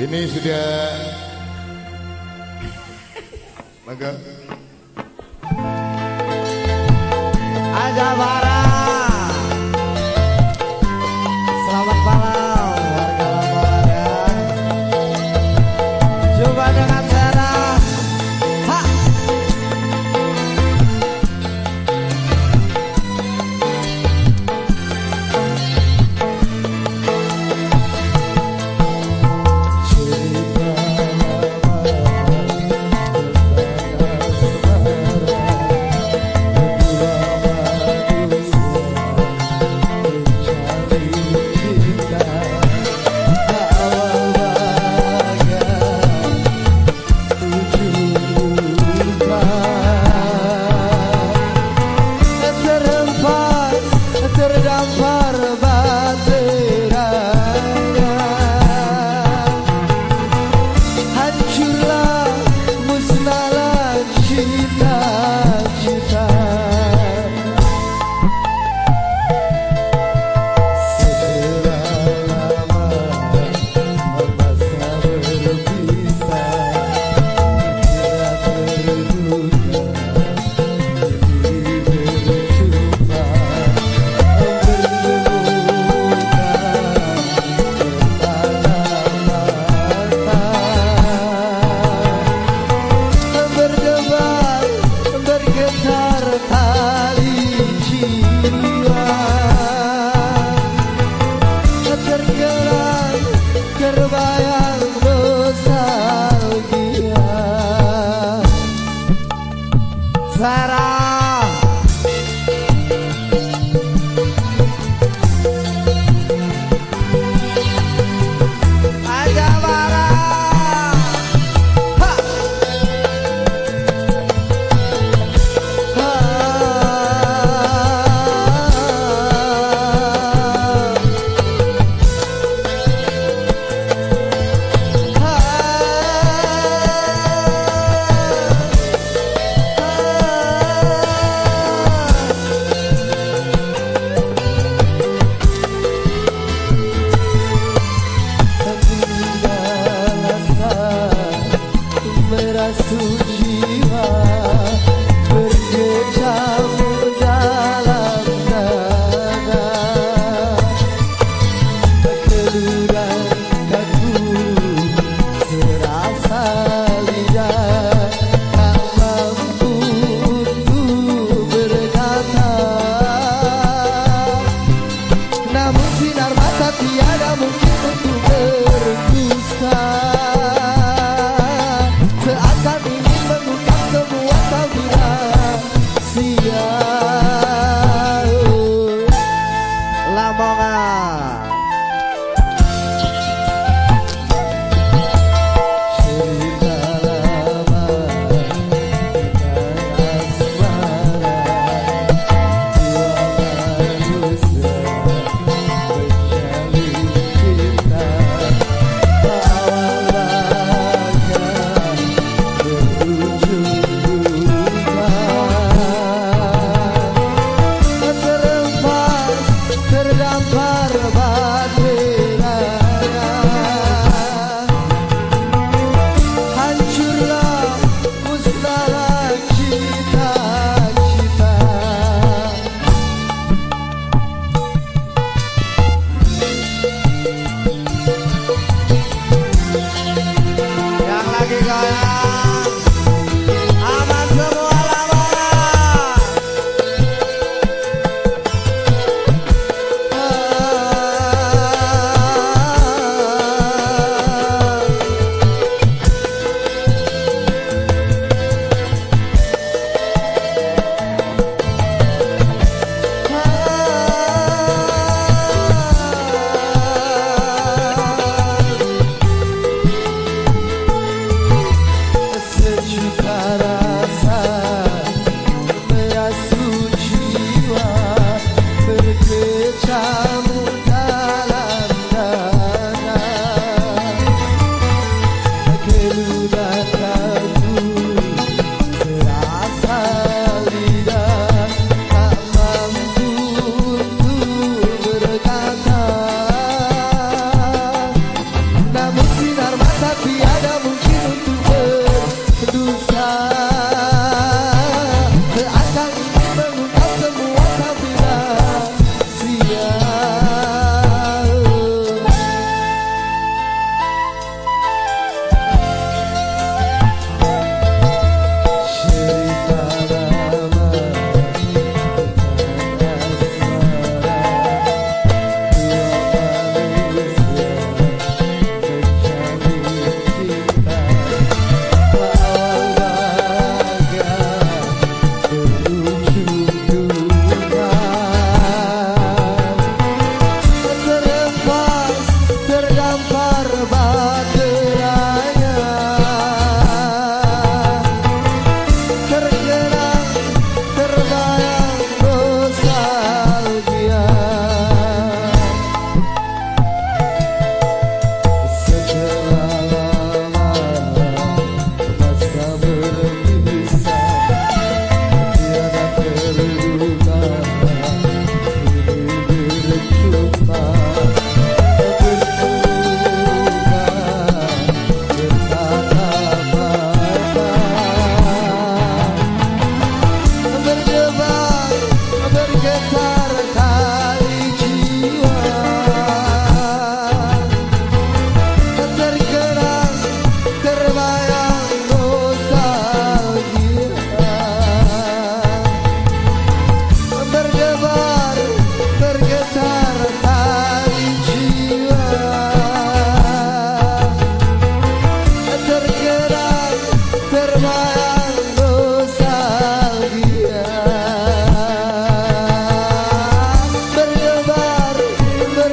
Ini sudah Maka Aja barang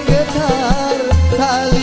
Getar, tal